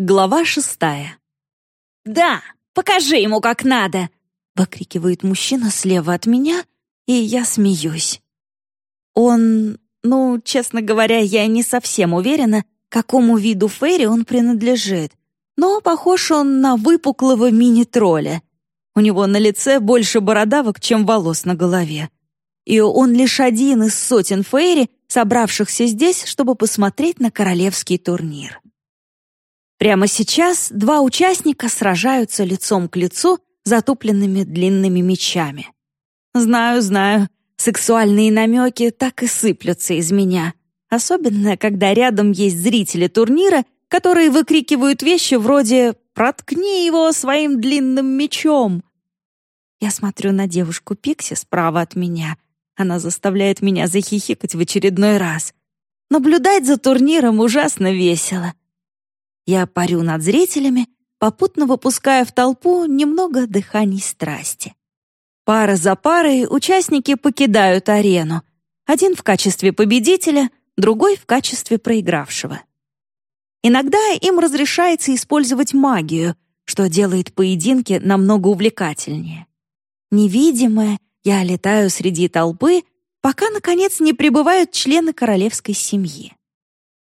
Глава шестая. «Да, покажи ему, как надо!» — выкрикивает мужчина слева от меня, и я смеюсь. Он... Ну, честно говоря, я не совсем уверена, какому виду фейри он принадлежит, но похож он на выпуклого мини-тролля. У него на лице больше бородавок, чем волос на голове. И он лишь один из сотен фейри, собравшихся здесь, чтобы посмотреть на королевский турнир. Прямо сейчас два участника сражаются лицом к лицу затупленными длинными мечами. Знаю, знаю, сексуальные намеки так и сыплются из меня, особенно когда рядом есть зрители турнира, которые выкрикивают вещи вроде «проткни его своим длинным мечом». Я смотрю на девушку Пикси справа от меня. Она заставляет меня захихикать в очередной раз. Наблюдать за турниром ужасно весело. Я парю над зрителями, попутно выпуская в толпу немного дыханий страсти. Пара за парой участники покидают арену. Один в качестве победителя, другой в качестве проигравшего. Иногда им разрешается использовать магию, что делает поединки намного увлекательнее. Невидимая, я летаю среди толпы, пока, наконец, не прибывают члены королевской семьи.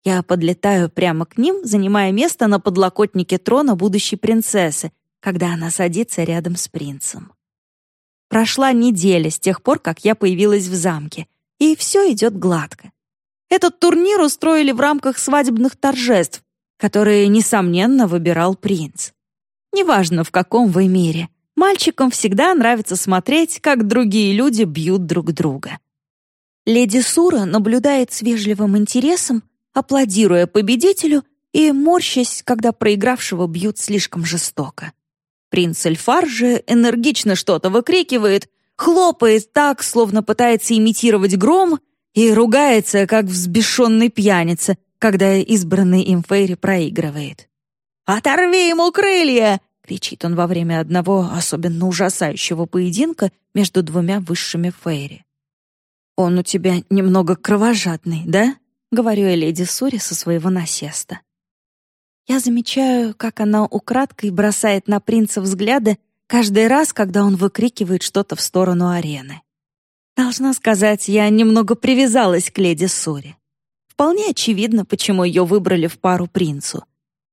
Я подлетаю прямо к ним, занимая место на подлокотнике трона будущей принцессы, когда она садится рядом с принцем. Прошла неделя с тех пор, как я появилась в замке, и все идет гладко. Этот турнир устроили в рамках свадебных торжеств, которые, несомненно, выбирал принц. Неважно, в каком вы мире, мальчикам всегда нравится смотреть, как другие люди бьют друг друга. Леди Сура наблюдает с вежливым интересом, аплодируя победителю и морщась, когда проигравшего бьют слишком жестоко. Принц Эльфар же энергично что-то выкрикивает, хлопает так, словно пытается имитировать гром, и ругается, как взбешенный пьяница, когда избранный им Фейри проигрывает. «Оторви ему крылья!» — кричит он во время одного особенно ужасающего поединка между двумя высшими Фейри. «Он у тебя немного кровожадный, да?» — говорю я леди Сури со своего насеста. Я замечаю, как она украдкой бросает на принца взгляды каждый раз, когда он выкрикивает что-то в сторону арены. Должна сказать, я немного привязалась к леди Сури. Вполне очевидно, почему ее выбрали в пару принцу.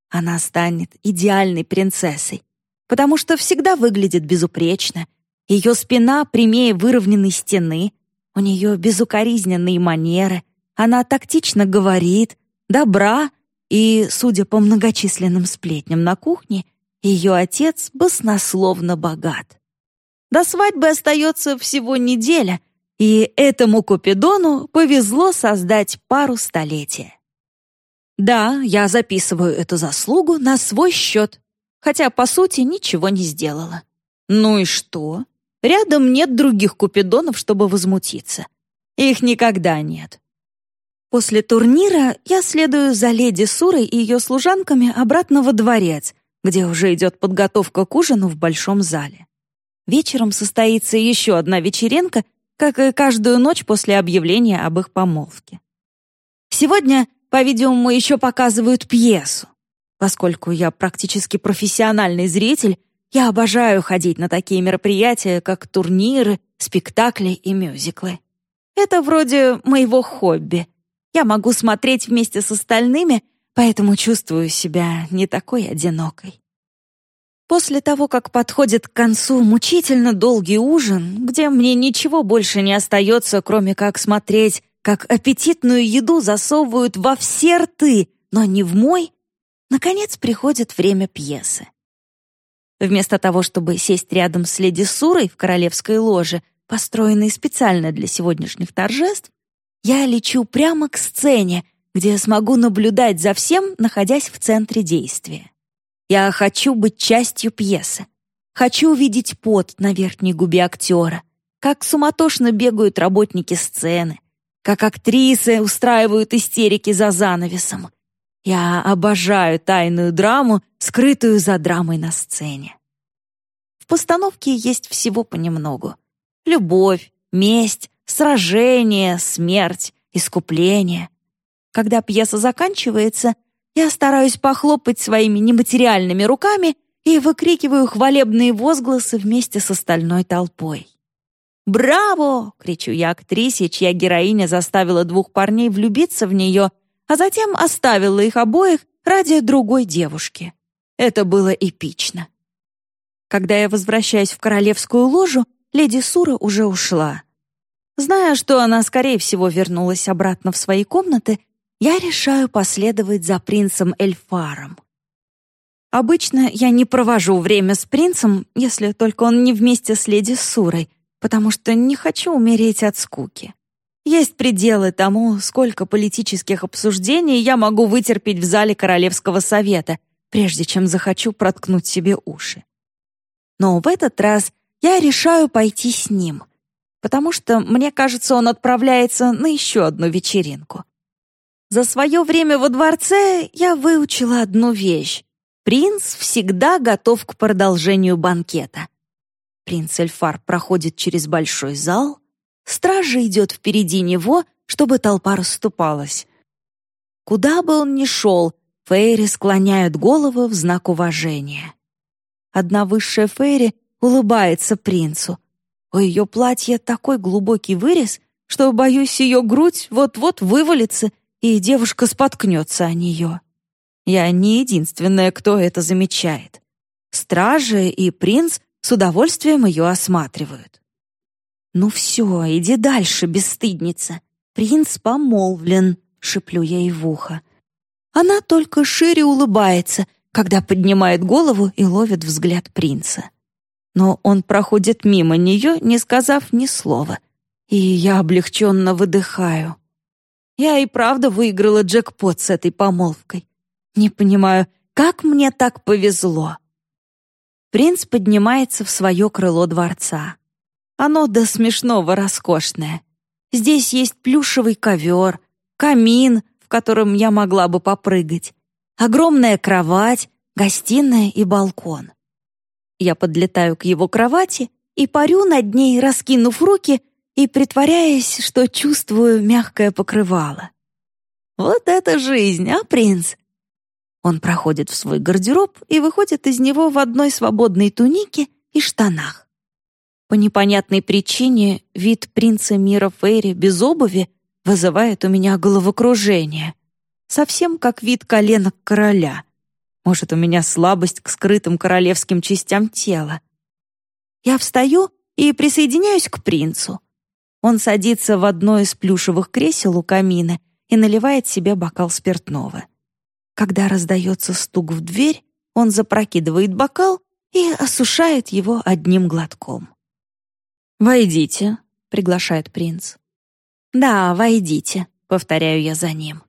Она станет идеальной принцессой, потому что всегда выглядит безупречно. Ее спина прямее выровненной стены, у нее безукоризненные манеры — она тактично говорит, добра, и, судя по многочисленным сплетням на кухне, ее отец баснословно богат. До свадьбы остается всего неделя, и этому Купидону повезло создать пару столетия. Да, я записываю эту заслугу на свой счет, хотя, по сути, ничего не сделала. Ну и что? Рядом нет других Купидонов, чтобы возмутиться. Их никогда нет. После турнира я следую за леди Сурой и ее служанками обратно во дворец, где уже идет подготовка к ужину в большом зале. Вечером состоится еще одна вечеринка, как и каждую ночь после объявления об их помолвке. Сегодня, по-видимому, еще показывают пьесу. Поскольку я практически профессиональный зритель, я обожаю ходить на такие мероприятия, как турниры, спектакли и мюзиклы. Это вроде моего хобби — я могу смотреть вместе с остальными, поэтому чувствую себя не такой одинокой. После того, как подходит к концу мучительно долгий ужин, где мне ничего больше не остается, кроме как смотреть, как аппетитную еду засовывают во все рты, но не в мой, наконец приходит время пьесы. Вместо того, чтобы сесть рядом с леди Сурой в королевской ложе, построенной специально для сегодняшних торжеств, я лечу прямо к сцене, где смогу наблюдать за всем, находясь в центре действия. Я хочу быть частью пьесы. Хочу увидеть пот на верхней губе актера, как суматошно бегают работники сцены, как актрисы устраивают истерики за занавесом. Я обожаю тайную драму, скрытую за драмой на сцене. В постановке есть всего понемногу. Любовь, месть, Сражение, смерть, искупление. Когда пьеса заканчивается, я стараюсь похлопать своими нематериальными руками и выкрикиваю хвалебные возгласы вместе с остальной толпой. «Браво!» — кричу я актрисе, чья героиня заставила двух парней влюбиться в нее, а затем оставила их обоих ради другой девушки. Это было эпично. Когда я возвращаюсь в королевскую ложу, леди Сура уже ушла. Зная, что она, скорее всего, вернулась обратно в свои комнаты, я решаю последовать за принцем Эльфаром. Обычно я не провожу время с принцем, если только он не вместе с леди Сурой, потому что не хочу умереть от скуки. Есть пределы тому, сколько политических обсуждений я могу вытерпеть в зале Королевского совета, прежде чем захочу проткнуть себе уши. Но в этот раз я решаю пойти с ним, потому что, мне кажется, он отправляется на еще одну вечеринку. За свое время во дворце я выучила одну вещь. Принц всегда готов к продолжению банкета. Принц Эльфар проходит через большой зал, стража идет впереди него, чтобы толпа расступалась. Куда бы он ни шел, фейри склоняют головы в знак уважения. Одна высшая фейри улыбается принцу. У ее платья такой глубокий вырез, что, боюсь, ее грудь вот-вот вывалится, и девушка споткнется о нее. Я не единственная, кто это замечает. Стражи и принц с удовольствием ее осматривают. «Ну все, иди дальше, бесстыдница. Принц помолвлен», — шеплю я ей в ухо. Она только шире улыбается, когда поднимает голову и ловит взгляд принца. Но он проходит мимо нее, не сказав ни слова. И я облегченно выдыхаю. Я и правда выиграла джекпот с этой помолвкой. Не понимаю, как мне так повезло. Принц поднимается в свое крыло дворца. Оно до смешного роскошное. Здесь есть плюшевый ковер, камин, в котором я могла бы попрыгать, огромная кровать, гостиная и балкон. Я подлетаю к его кровати и парю над ней, раскинув руки и притворяясь, что чувствую мягкое покрывало. Вот это жизнь, а, принц? Он проходит в свой гардероб и выходит из него в одной свободной тунике и штанах. По непонятной причине вид принца мира Фейри без обуви вызывает у меня головокружение. Совсем как вид коленок короля. Может, у меня слабость к скрытым королевским частям тела. Я встаю и присоединяюсь к принцу. Он садится в одно из плюшевых кресел у камина и наливает себе бокал спиртного. Когда раздается стук в дверь, он запрокидывает бокал и осушает его одним глотком. «Войдите», — приглашает принц. «Да, войдите», — повторяю я за ним.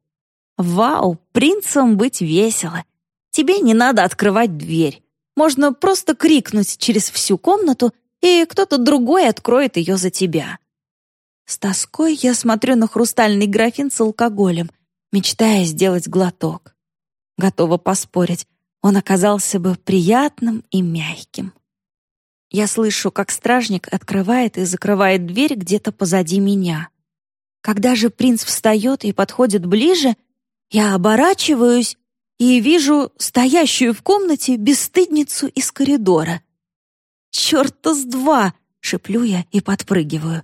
«Вау, принцам быть весело. Тебе не надо открывать дверь. Можно просто крикнуть через всю комнату, и кто-то другой откроет ее за тебя». С тоской я смотрю на хрустальный графин с алкоголем, мечтая сделать глоток. Готова поспорить, он оказался бы приятным и мягким. Я слышу, как стражник открывает и закрывает дверь где-то позади меня. Когда же принц встает и подходит ближе, я оборачиваюсь и вижу стоящую в комнате бесстыдницу из коридора. «Чёрта с два!» — шеплю я и подпрыгиваю.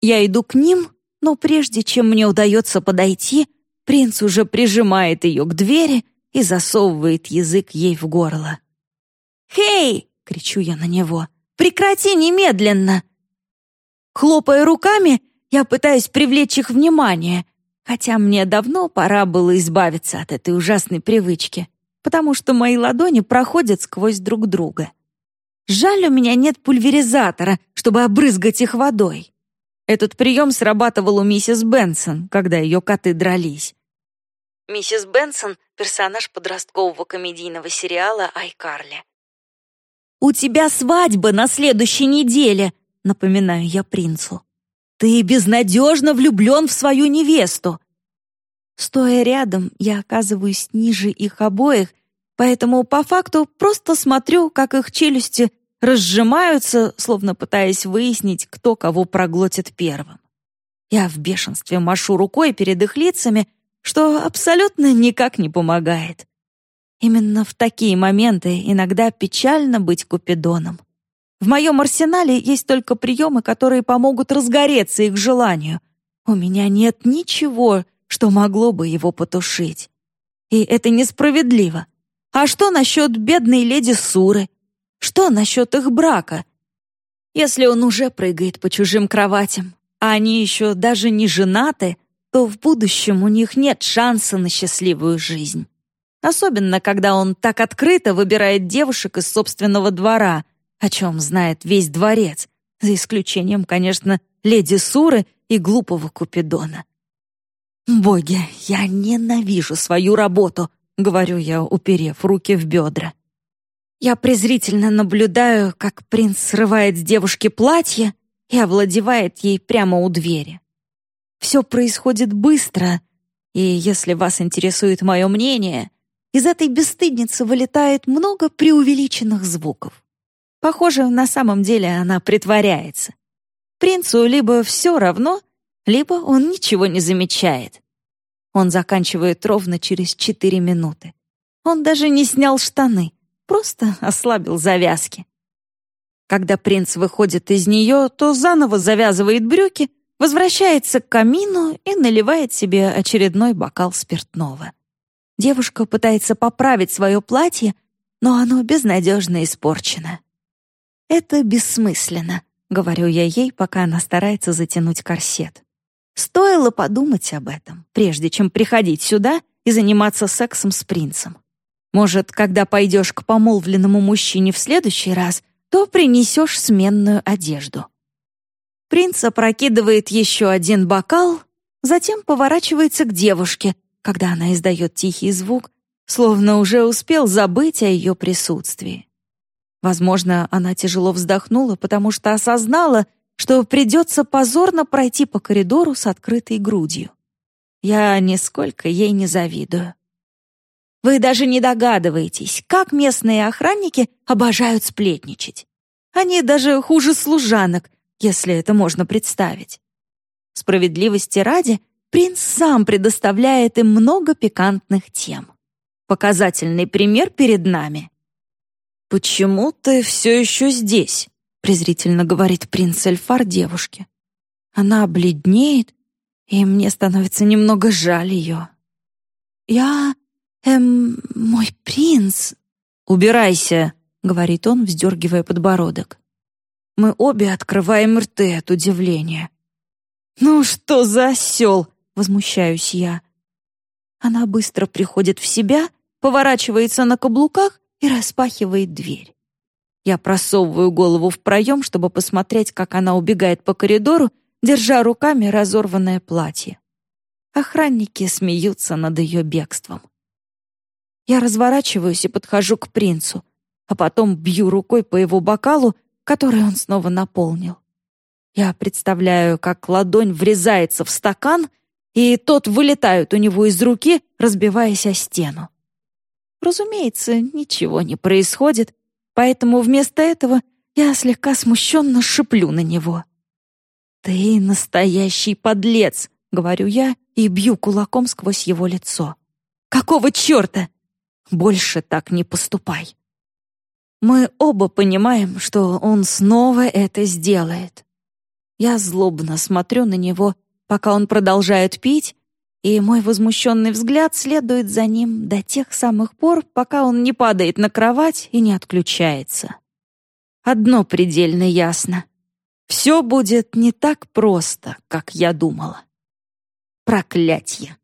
Я иду к ним, но прежде чем мне удается подойти, Принц уже прижимает ее к двери и засовывает язык ей в горло. «Хей!» — кричу я на него. «Прекрати немедленно!» Хлопая руками, я пытаюсь привлечь их внимание, хотя мне давно пора было избавиться от этой ужасной привычки, потому что мои ладони проходят сквозь друг друга. Жаль, у меня нет пульверизатора, чтобы обрызгать их водой. Этот прием срабатывал у миссис Бенсон, когда ее коты дрались. Миссис Бенсон — персонаж подросткового комедийного сериала «Айкарли». «У тебя свадьба на следующей неделе», — напоминаю я принцу. «Ты безнадежно влюблен в свою невесту». Стоя рядом, я оказываюсь ниже их обоих, поэтому по факту просто смотрю, как их челюсти разжимаются, словно пытаясь выяснить, кто кого проглотит первым. Я в бешенстве машу рукой перед их лицами, что абсолютно никак не помогает. Именно в такие моменты иногда печально быть купидоном. В моем арсенале есть только приемы, которые помогут разгореться их желанию. У меня нет ничего, что могло бы его потушить. И это несправедливо. А что насчет бедной леди Суры? Что насчет их брака? Если он уже прыгает по чужим кроватям, а они еще даже не женаты, то в будущем у них нет шанса на счастливую жизнь. Особенно, когда он так открыто выбирает девушек из собственного двора, о чем знает весь дворец, за исключением, конечно, леди Суры и глупого Купидона. «Боги, я ненавижу свою работу», — говорю я, уперев руки в бедра. Я презрительно наблюдаю, как принц срывает с девушки платье и овладевает ей прямо у двери. Все происходит быстро, и если вас интересует мое мнение, из этой бесстыдницы вылетает много преувеличенных звуков. Похоже, на самом деле она притворяется. Принцу либо все равно, либо он ничего не замечает. Он заканчивает ровно через четыре минуты. Он даже не снял штаны, просто ослабил завязки. Когда принц выходит из нее, то заново завязывает брюки, возвращается к камину и наливает себе очередной бокал спиртного. Девушка пытается поправить свое платье, но оно безнадежно испорчено. «Это бессмысленно», — говорю я ей, пока она старается затянуть корсет. Стоило подумать об этом, прежде чем приходить сюда и заниматься сексом с принцем. Может, когда пойдешь к помолвленному мужчине в следующий раз, то принесешь сменную одежду. Принц опрокидывает еще один бокал, затем поворачивается к девушке, когда она издает тихий звук, словно уже успел забыть о ее присутствии. Возможно, она тяжело вздохнула, потому что осознала, что придется позорно пройти по коридору с открытой грудью. Я нисколько ей не завидую. Вы даже не догадываетесь, как местные охранники обожают сплетничать. Они даже хуже служанок, если это можно представить. Справедливости ради, принц сам предоставляет им много пикантных тем. Показательный пример перед нами. «Почему ты все еще здесь?» презрительно говорит принц Эльфар девушке. Она бледнеет, и мне становится немного жаль ее. «Я... эм... мой принц...» «Убирайся», — говорит он, вздергивая подбородок. Мы обе открываем рты от удивления. «Ну что за осел?» — возмущаюсь я. Она быстро приходит в себя, поворачивается на каблуках и распахивает дверь. Я просовываю голову в проем, чтобы посмотреть, как она убегает по коридору, держа руками разорванное платье. Охранники смеются над ее бегством. Я разворачиваюсь и подхожу к принцу, а потом бью рукой по его бокалу, который он снова наполнил. Я представляю, как ладонь врезается в стакан, и тот вылетает у него из руки, разбиваясь о стену. Разумеется, ничего не происходит, поэтому вместо этого я слегка смущенно шиплю на него. «Ты настоящий подлец!» — говорю я и бью кулаком сквозь его лицо. «Какого черта? Больше так не поступай!» Мы оба понимаем, что он снова это сделает. Я злобно смотрю на него, пока он продолжает пить, и мой возмущенный взгляд следует за ним до тех самых пор, пока он не падает на кровать и не отключается. Одно предельно ясно. Все будет не так просто, как я думала. Проклятье!